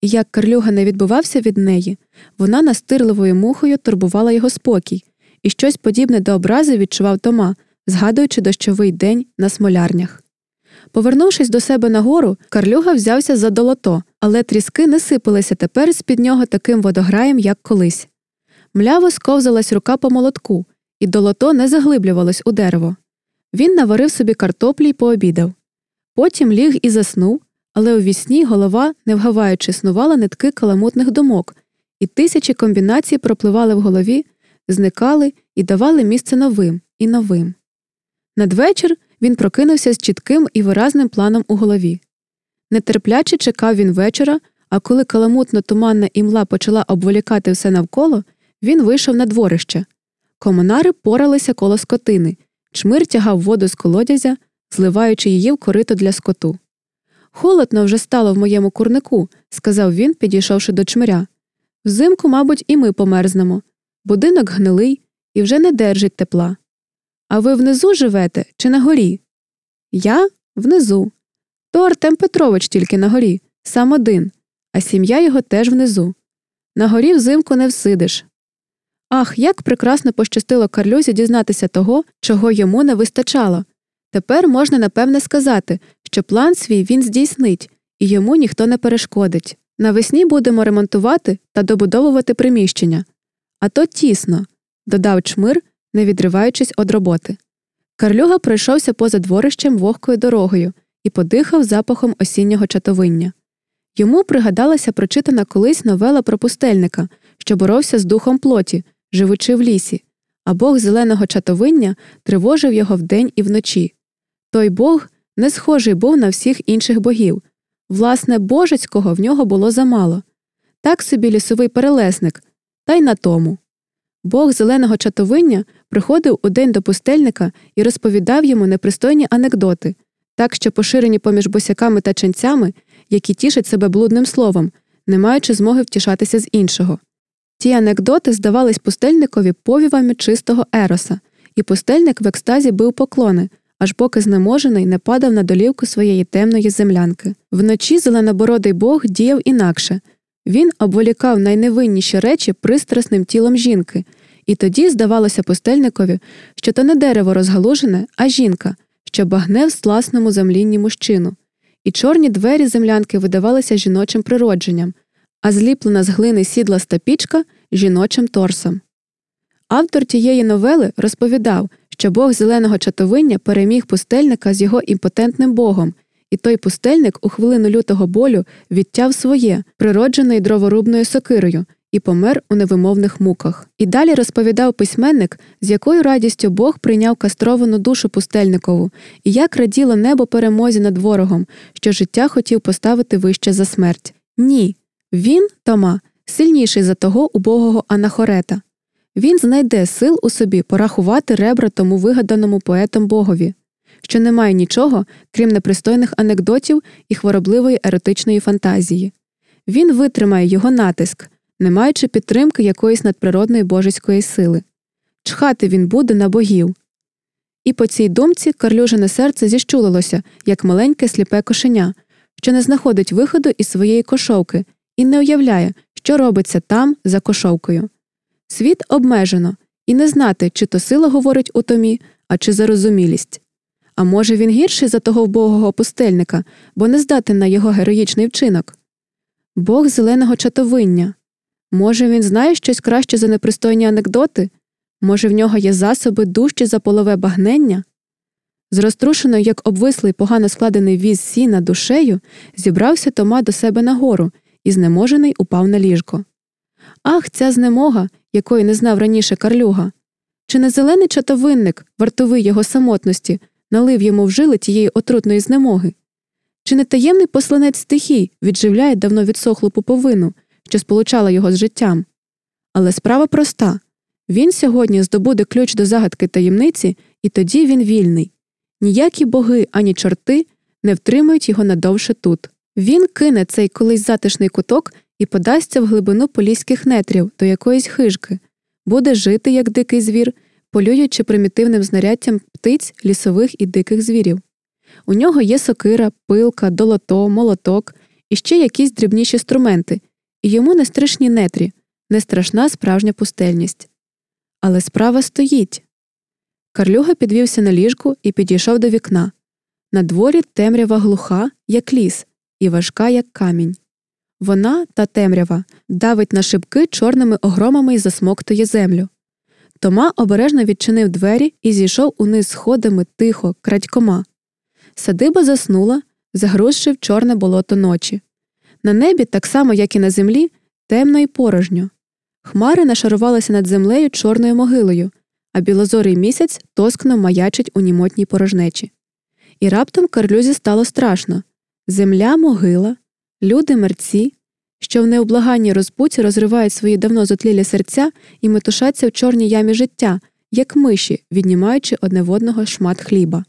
і як Карлюга не відбувався від неї, вона настирливою мухою турбувала його спокій, і щось подібне до образи відчував Тома, згадуючи дощовий день на смолярнях. Повернувшись до себе нагору, Карлюга взявся за долото, але тріски не сипалися тепер з під нього таким водограєм, як колись. Мляво сковзалась рука по молотку, і долото не заглиблювалось у дерево. Він наварив собі картоплі й пообідав. Потім ліг і заснув, але у вісні голова, не вгаваючи, снувала нитки каламутних думок, і тисячі комбінацій пропливали в голові, зникали і давали місце новим і новим. Надвечір він прокинувся з чітким і виразним планом у голові. Нетерпляче чекав він вечора, а коли каламутно туманна імла почала обволікати все навколо, він вийшов на дворище. Комунари поралися коло скотини, чмир тягав воду з колодязя, зливаючи її в корито для скоту. Холодно вже стало в моєму курнику, сказав він, підійшовши до чмиря. Взимку, мабуть, і ми померзнемо. Будинок гнилий і вже не держить тепла. А ви внизу живете чи на горі? Я внизу. То Артем Петрович тільки на горі, сам один, а сім'я його теж внизу. На горі взимку не всидиш. Ах, як прекрасно пощастило Карлюзі дізнатися того, чого йому не вистачало. Тепер можна напевне сказати, що план свій він здійснить, і йому ніхто не перешкодить. Навесні будемо ремонтувати та добудовувати приміщення. А то тісно, додав чмир, не відриваючись від роботи. Карлюга пройшовся поза дворищем вогкою дорогою і подихав запахом осіннього чатовиння. Йому пригадалася прочитана колись новела про пустельника, що боровся з духом плоті, живучи в лісі, а бог зеленого чатовиння тривожив його вдень і вночі. Той бог не схожий був на всіх інших богів. Власне, божецького в нього було замало. Так собі лісовий перелесник, та й на тому. Бог зеленого чатовиння приходив у день до пустельника і розповідав йому непристойні анекдоти, так що поширені поміж босяками та ченцями, які тішать себе блудним словом, не маючи змоги втішатися з іншого. Ті анекдоти здавались пустельникові повівами чистого ероса, і пустельник в екстазі бив поклони, аж поки знеможений не падав на долівку своєї темної землянки. Вночі зеленобородий бог діяв інакше він обволікав найневинніші речі пристрасним тілом жінки, і тоді здавалося пустельникові, що то не дерево розгалужене, а жінка, що багне в сласному землінні мужчину, і чорні двері землянки видавалися жіночим природженням, а зліплена з глини сідла стапічка жіночим торсом. Автор тієї новели розповідав, що бог зеленого чатовиння переміг пустельника з його імпотентним богом, і той пустельник у хвилину лютого болю відтяв своє, природжений дроворубною сокирою, і помер у невимовних муках. І далі розповідав письменник, з якою радістю Бог прийняв кастровану душу пустельникову, і як раділо небо перемозі над ворогом, що життя хотів поставити вище за смерть. Ні. Він, Тома, сильніший за того убогого анахорета. Він знайде сил у собі порахувати ребра тому вигаданому поетом Богові, що немає нічого, крім непристойних анекдотів і хворобливої еротичної фантазії. Він витримає його натиск, не маючи підтримки якоїсь надприродної божеської сили. Чхати він буде на богів. І по цій думці карлюжене серце зіщулилося, як маленьке сліпе кошеня, що не знаходить виходу із своєї кошовки і не уявляє, що робиться там за кошовкою. Світ обмежено, і не знати, чи то сила говорить у томі, а чи зарозумілість. А може, він гірший за того вбогого пустельника, бо не здатен на його героїчний вчинок. Бог зеленого чатовиння. Може, він знає щось краще за непристойні анекдоти? Може, в нього є засоби дужчі за полове багнення? З розтрушеною, як обвислий, погано складений віз сіна душею, зібрався Тома до себе нагору і знеможений упав на ліжко. Ах, ця знемога, якої не знав раніше Карлюга. Чи не зелений чатовинник, вартовий його самотності, налив йому в жили тієї отрутної знемоги? Чи не таємний посланець стихій відживляє давно відсохлу пуповину, що сполучала його з життям? Але справа проста він сьогодні здобуде ключ до загадки таємниці, і тоді він вільний. Ніякі боги ані чорти не втримують його надовше тут. Він кине цей колись затишний куток і подасться в глибину поліських нетрів до якоїсь хижки, буде жити, як дикий звір, полюючи примітивним знаряддям птиць лісових і диких звірів. У нього є сокира, пилка, долото, молоток, і ще якісь дрібніші інструменти, і йому не страшні нетрі, не страшна справжня пустельність. Але справа стоїть. Карлюга підвівся на ліжку і підійшов до вікна. На дворі темрява глуха, як ліс, і важка, як камінь. Вона, та темрява, давить на шибки чорними огромами і засмоктує землю. Тома обережно відчинив двері і зійшов униз сходами тихо, крадькома. Садиба заснула, загрузши в чорне болото ночі. На небі, так само, як і на землі, темно і порожньо. Хмари нашарувалися над землею чорною могилою, а білозорий місяць тоскно маячить у німотній порожнечі. І раптом Карлюзі стало страшно земля могила, люди мерці, що в необлаганній розпуці розривають свої давно зотлілі серця і метушаться в чорній ямі життя, як миші, віднімаючи одне в одного шмат хліба.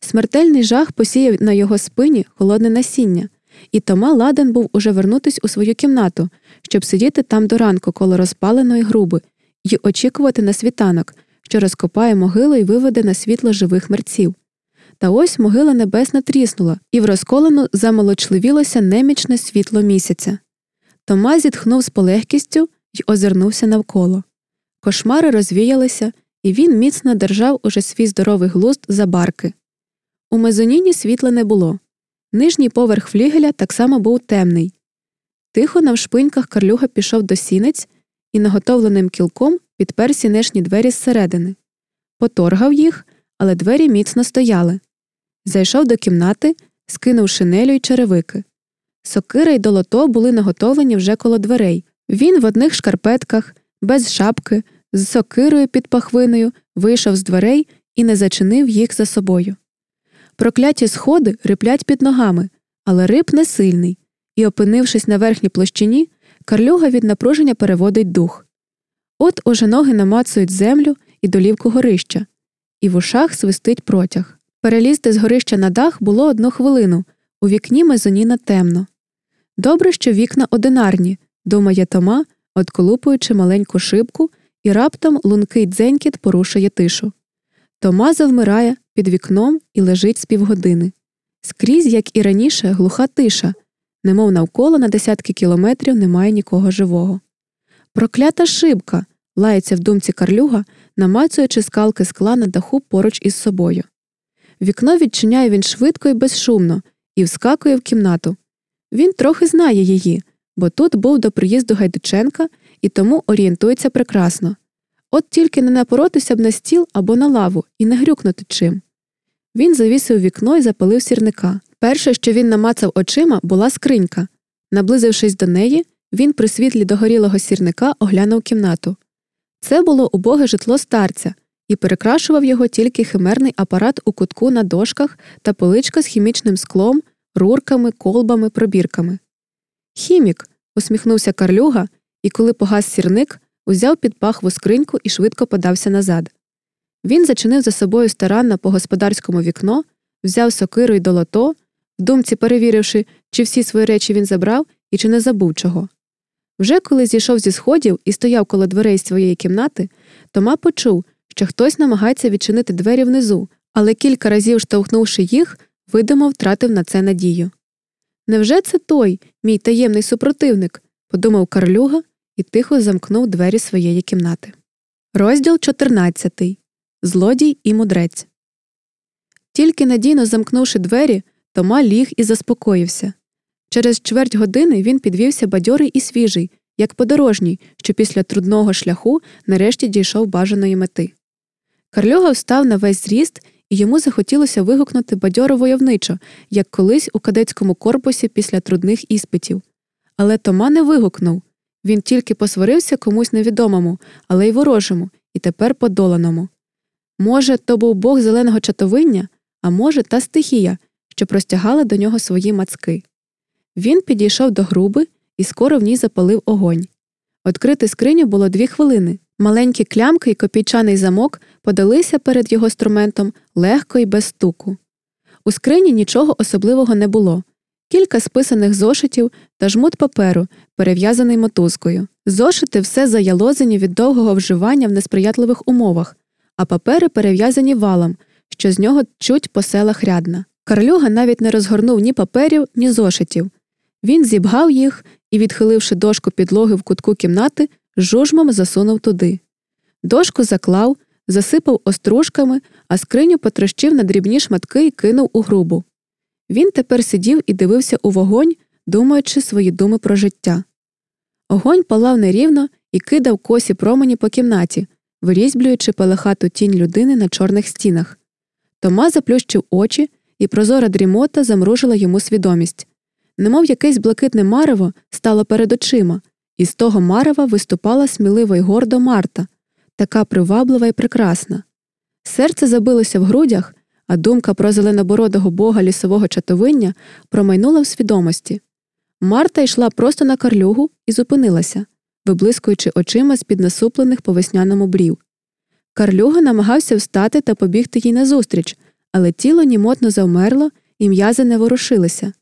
Смертельний жах посіяв на його спині холодне насіння, і Тома ладен був уже вернутись у свою кімнату, щоб сидіти там до ранку коло розпаленої груби, і очікувати на світанок, що розкопає могилу і виведе на світло живих мерців. Та ось могила небесна тріснула, і в розколену замолочливілося немічне світло місяця. Тома зітхнув з полегкістю й озирнувся навколо. Кошмари розвіялися, і він міцно держав уже свій здоровий глузд за барки. У мезоніні світла не було. Нижній поверх флігеля так само був темний. Тихо на вшпиньках Карлюга пішов до сінець і наготовленим кілком підпер сінешні двері зсередини. Поторгав їх, але двері міцно стояли. Зайшов до кімнати, скинув шинелю й черевики. Сокира й долото були наготовлені вже коло дверей. Він в одних шкарпетках, без шапки, з сокирою під пахвиною вийшов з дверей і не зачинив їх за собою. Прокляті сходи риплять під ногами, але риб не сильний, і, опинившись на верхній площині, карлюга від напруження переводить дух. От уже ноги намацують землю і долівку горища, і в ушах свистить протяг. Перелізти з горища на дах було одну хвилину, у вікні мезоніна темно. Добре, що вікна одинарні, думає Тома, отколупуючи маленьку шибку, і раптом лункий дзенькіт порушує тишу. Тома завмирає під вікном і лежить з півгодини. Скрізь, як і раніше, глуха тиша, немов навколо на десятки кілометрів немає нікого живого. Проклята шибка. лається в думці карлюга, намацуючи скалки скла на даху поруч із собою. Вікно відчиняє він швидко і безшумно і вскакує в кімнату. Він трохи знає її, бо тут був до приїзду Гайдученка і тому орієнтується прекрасно. От тільки не напоротися б на стіл або на лаву і не грюкнути чим. Він завісив вікно і запалив сірника. Перше, що він намацав очима, була скринька. Наблизившись до неї, він при світлі догорілого сірника оглянув кімнату. Це було убоге житло старця, і перекрашував його тільки химерний апарат у кутку на дошках та поличка з хімічним склом, рурками, колбами, пробірками. Хімік. усміхнувся Карлюга, і коли погас сірник, узяв під пахву скриньку і швидко подався назад. Він зачинив за собою старанно по господарському вікно, взяв сокиру й долото, в думці перевіривши, чи всі свої речі він забрав і чи не забув чого. Вже коли зійшов зі сходів і стояв коло дверей своєї кімнати, Тома почув, що хтось намагається відчинити двері внизу, але кілька разів штовхнувши їх, видимо, втратив на це надію. Невже це той, мій таємний супротивник? подумав Карлюга і тихо замкнув двері своєї кімнати. Розділ 14. Злодій і мудрець. Тільки надійно замкнувши двері, Тома ліг і заспокоївся. Через чверть години він підвівся бадьорий і свіжий, як подорожній, що після трудного шляху нарешті дійшов бажаної мети. Карлюга встав на весь зріст, і йому захотілося вигукнути бадьоро войовничо, як колись у кадетському корпусі після трудних іспитів. Але Тома не вигукнув він тільки посварився комусь невідомому, але й ворожому, і тепер подоланому. Може, то був бог зеленого чатовиння, а може, та стихія, що простягала до нього свої мацки. Він підійшов до груби і скоро в ній запалив огонь. Открити скриню було дві хвилини. Маленькі клямки і копійчаний замок подалися перед його струментом легко і без стуку. У скрині нічого особливого не було кілька списаних зошитів та жмут паперу, перев'язаний мотузкою. Зошити все заялозені від довгого вживання в несприятливих умовах, а папери перев'язані валом, що з нього чуть по селах рядна. Карлюга навіть не розгорнув ні паперів, ні зошитів. Він зібгав їх і, відхиливши дошку підлоги в кутку кімнати, жужмом засунув туди. Дошку заклав, засипав остружками, а скриню потрощив на дрібні шматки і кинув у грубу. Він тепер сидів і дивився у вогонь, думаючи свої думи про життя. Огонь палав нерівно і кидав косі промені по кімнаті, вирізблюючи палахату тінь людини на чорних стінах. Тома заплющив очі, і прозора дрімота замружила йому свідомість. Немов якесь блакитне марево стало перед очима, і з того марева виступала сміливо й гордо Марта, така приваблива і прекрасна. Серце забилося в грудях, а думка про зеленобородого бога лісового чатовиння промайнула в свідомості. Марта йшла просто на карлюгу і зупинилася, виблискуючи очима з під насуплених по весняному брів. Карлюга намагався встати та побігти їй назустріч, але тіло німотно завмерло і м'язи не ворушилися.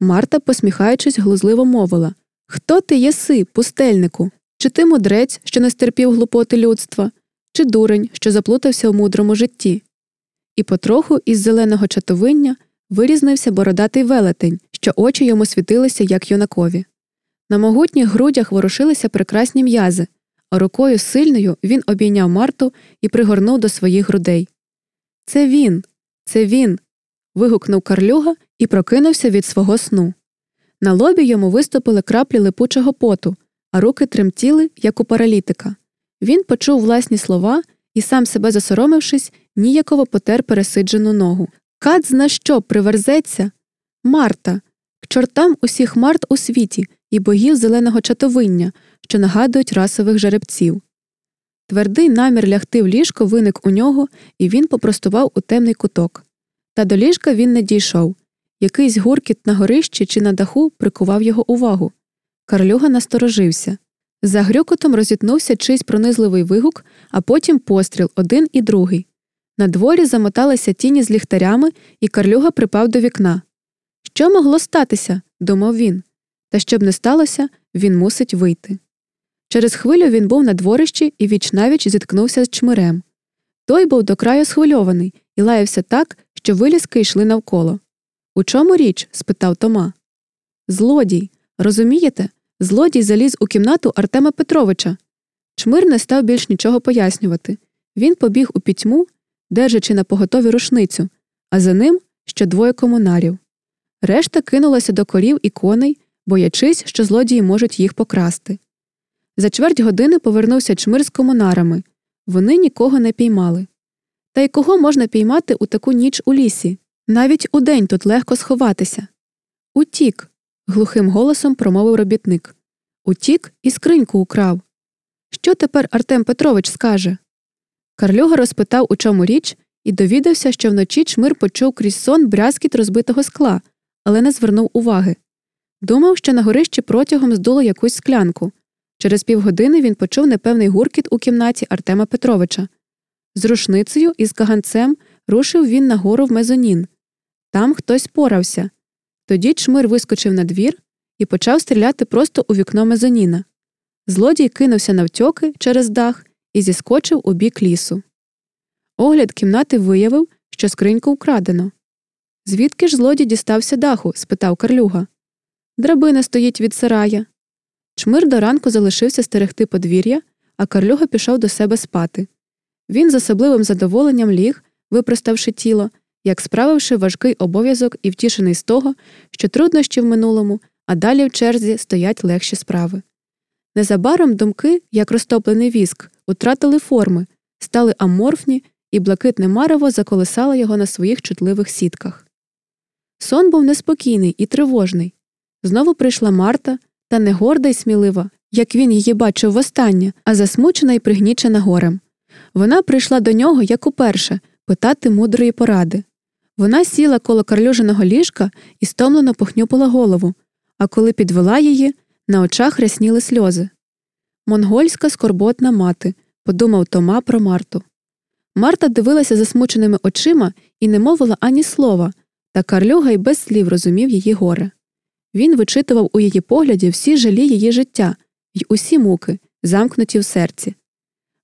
Марта, посміхаючись, глузливо мовила Хто ти єси, пустельнику? Чи ти мудрець, що не стерпів глупоти людства, чи дурень, що заплутався у мудрому житті? І потроху із зеленого чатовиння вирізнився бородатий велетень, що очі йому світилися, як юнакові. На могутніх грудях ворушилися прекрасні м'язи, а рукою сильною він обійняв Марту і пригорнув до своїх грудей. Це він, це він. вигукнув Карлюга і прокинувся від свого сну. На лобі йому виступили краплі липучого поту, а руки тремтіли, як у паралітика. Він почув власні слова і, сам себе засоромившись, ніяково потер пересиджену ногу. Кат зна що приверзеться. Марта, к чортам усіх март у світі і богів зеленого чатовиння, що нагадують расових жеребців. Твердий намір лягти в ліжко виник у нього, і він попростував у темний куток. Та до ліжка він не дійшов. Якийсь гуркіт на горищі чи на даху прикував його увагу. Карлюга насторожився. За грюкотом розітнувся чийсь пронизливий вигук, а потім постріл один і другий. На дворі замоталися тіні з ліхтарями, і Карлюга припав до вікна. Що могло статися? думав він. Та щоб не сталося, він мусить вийти. Через хвилю він був на дворищі і вічнавіч зіткнувся з чмирем. Той був до краю схвильований і лаявся так, що вилізки йшли навколо. У чому річ? спитав Тома. Злодій. Розумієте? Злодій заліз у кімнату Артема Петровича. Чмир не став більш нічого пояснювати. Він побіг у пітьму, держачи на поготові рушницю, а за ним ще двоє комунарів. Решта кинулася до корів і коней, боячись, що злодії можуть їх покрасти. За чверть години повернувся чмир з комунарами. Вони нікого не піймали. Та й кого можна піймати у таку ніч у лісі? Навіть удень тут легко сховатися. Утік. глухим голосом промовив робітник. Утік і скриньку украв. Що тепер Артем Петрович скаже? Карлюга розпитав, у чому річ, і довідався, що вночі чмир почув крізь сон брязкіт розбитого скла, але не звернув уваги. Думав, що на горищі протягом здуло якусь склянку. Через півгодини він почув непевний гуркіт у кімнаті Артема Петровича. З рушницею і з каганцем рушив він нагору в мезонін. Там хтось порався. Тоді чмир вискочив на двір і почав стріляти просто у вікно мезоніна. Злодій кинувся навтьоки через дах і зіскочив у бік лісу. Огляд кімнати виявив, що скриньку вкрадено. Звідки ж злодій дістався даху? спитав Карлюга. Драбина стоїть від сарая. Чмир до ранку залишився стерегти подвір'я, а Карлюга пішов до себе спати. Він з особливим задоволенням ліг, випроставши тіло, як справивши важкий обов'язок і втішений з того, що труднощі в минулому, а далі в черзі стоять легші справи. Незабаром думки, як розтоплений віск, утратили форми, стали аморфні, і блакитне марево заколисало його на своїх чутливих сітках. Сон був неспокійний і тривожний. Знову прийшла Марта, та не горда й смілива, як він її бачив востаннє, а засмучена й пригнічена горем. Вона прийшла до нього, як уперше, питати мудрої поради. Вона сіла коло карлюженого ліжка і стомлено похнюпила голову, а коли підвела її, на очах рясніли сльози. Монгольська скорботна мати, подумав Тома про Марту. Марта дивилася засмученими очима і не мовила ані слова, та Карлюга й без слів розумів її горе. Він вичитував у її погляді всі жалі її життя й усі муки, замкнуті в серці.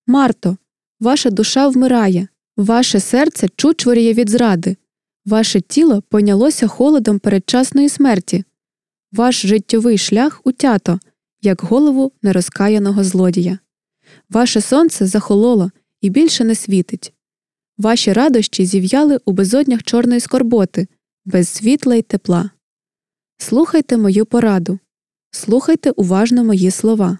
Марто, ваша душа вмирає, ваше серце чучворіє від зради, ваше тіло понялося холодом передчасної смерті. Ваш життєвий шлях утято, як голову нерозкаяного злодія. Ваше сонце захололо і більше не світить. Ваші радощі зів'яли у безоднях чорної скорботи, без світла й тепла. Слухайте мою пораду, слухайте уважно мої слова.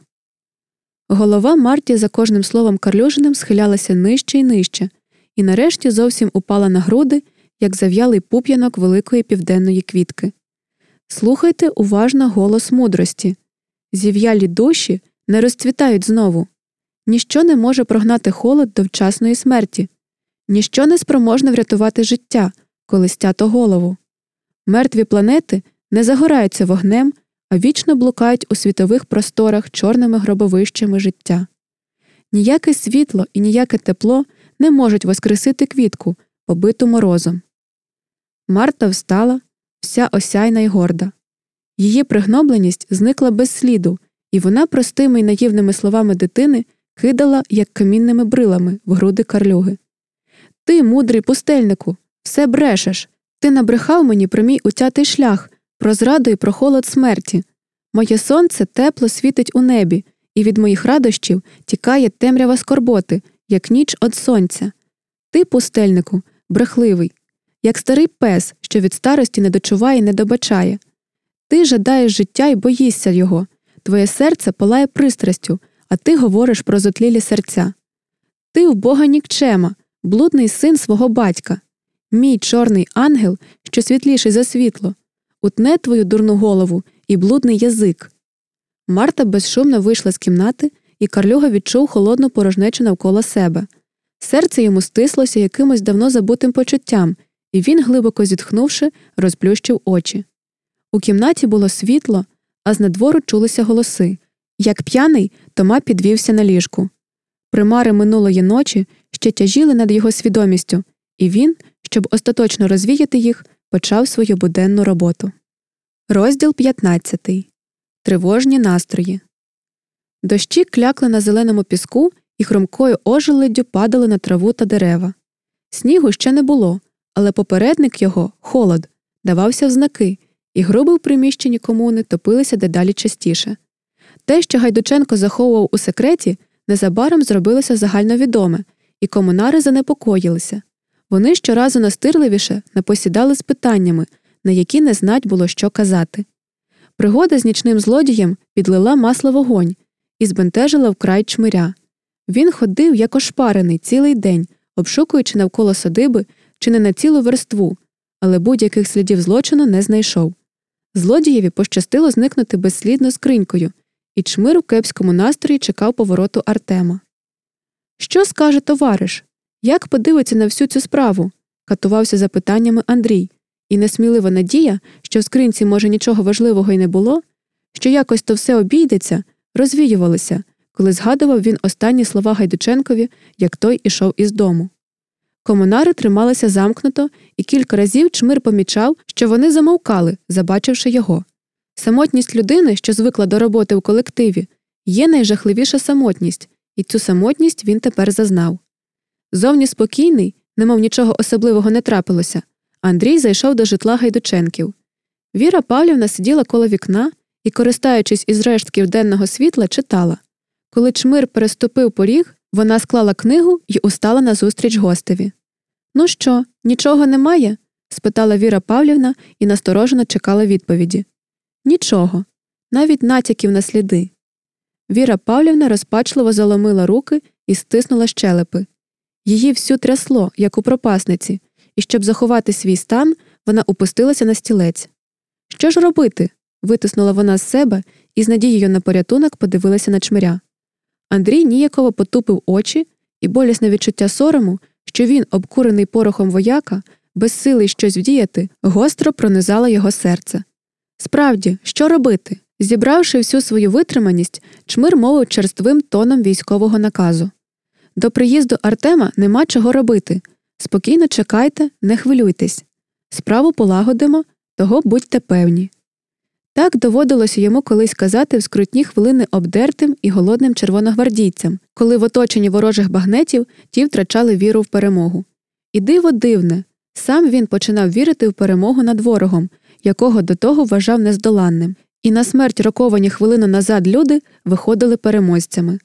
Голова Марті за кожним словом Карлюжиним схилялася нижче і нижче, і нарешті зовсім упала на груди, як зав'ялий пуп'янок великої південної квітки. Слухайте уважно голос мудрості. Зів'ялі душі не розцвітають знову. Ніщо не може прогнати холод до вчасної смерті, ніщо не спроможне врятувати життя, коли стято голову. Мертві планети не загораються вогнем, а вічно блукають у світових просторах чорними гробовищами життя. Ніяке світло і ніяке тепло не можуть воскресити квітку, побиту морозом. Марта встала, вся осяйна й горда. Її пригнобленість зникла без сліду, і вона простими й наївними словами дитини кидала, як камінними брилами, в груди карлюги. Ти, мудрий пустельнику, все брешеш. Ти набрехав мені про мій утятий шлях, про зраду і про холод смерті. Моє сонце тепло світить у небі, і від моїх радощів тікає темрява скорботи, як ніч од сонця. Ти, пустельнику, брехливий, як старий пес, що від старості не дочуває і не добачає. Ти жадаєш життя і боїшся його, твоє серце палає пристрастю, а ти говориш про зотлілі серця. Ти в Бога нікчема, блудний син свого батька, мій чорний ангел, що світліший за світло, утне твою дурну голову і блудний язик. Марта безшумно вийшла з кімнати, і Карлюга відчув холодну порожнечу навколо себе. Серце йому стислося якимось давно забутим почуттям, і він, глибоко зітхнувши, розплющив очі. У кімнаті було світло, а з надвору чулися голоси. Як п'яний, Тома підвівся на ліжку. Примари минулої ночі ще тяжіли над його свідомістю, і він, щоб остаточно розвіяти їх, почав свою буденну роботу. Розділ 15. Тривожні настрої. Дощі клякли на зеленому піску і хромкою ожеледдю падали на траву та дерева. Снігу ще не було, але попередник його, холод, давався в знаки, і груби в приміщенні комуни топилися дедалі частіше. Те, що Гайдученко заховував у секреті, незабаром зробилося загальновідоме, і комунари занепокоїлися. Вони щоразу настирливіше напосідали з питаннями, на які не знать було що казати. Пригода з нічним злодієм підлила масло вогонь і збентежила вкрай чмиря. Він ходив, як ошпарений, цілий день, обшукуючи навколо садиби чи не на цілу верству, але будь-яких слідів злочину не знайшов. Злодієві пощастило зникнути безслідно скринькою, і чмир у кепському настрої чекав повороту Артема. Що скаже товариш? Як подивиться на всю цю справу? катувався запитаннями Андрій, і несмілива надія, що в скринці, може, нічого важливого й не було, що якось то все обійдеться, розвіювалися, коли згадував він останні слова Гайдученкові, як той ішов із дому. Комунари трималися замкнуто, і кілька разів чмир помічав, що вони замовкали, забачивши його. Самотність людини, що звикла до роботи в колективі, є найжахливіша самотність, і цю самотність він тепер зазнав. Зовні спокійний, немов нічого особливого не трапилося, Андрій зайшов до житла Гайдученків. Віра Павлівна сиділа коло вікна і, користаючись із рештків денного світла, читала. Коли чмир переступив поріг, вона склала книгу і устала назустріч гостеві. Ну що, нічого немає? спитала Віра Павлівна і насторожено чекала відповіді. Нічого, навіть натяків на сліди. Віра Павлівна розпачливо заломила руки і стиснула щелепи. Її всю трясло, як у пропасниці, і щоб заховати свій стан, вона опустилася на стілець. Що ж робити? витиснула вона з себе і з надією на порятунок подивилася на чмиря. Андрій ніяково потупив очі, і болісне відчуття сорому, що він, обкурений порохом вояка, безсилий щось вдіяти, гостро пронизало його серце. Справді, що робити? Зібравши всю свою витриманість, чмир мовив черствим тоном військового наказу. До приїзду Артема нема чого робити. Спокійно чекайте, не хвилюйтесь. Справу полагодимо, того будьте певні. Так доводилося йому колись казати в скрутні хвилини обдертим і голодним червоногвардійцям, коли в оточенні ворожих багнетів ті втрачали віру в перемогу. І диво дивне, сам він починав вірити в перемогу над ворогом якого до того вважав нездоланним. І на смерть роковані хвилину назад люди виходили переможцями.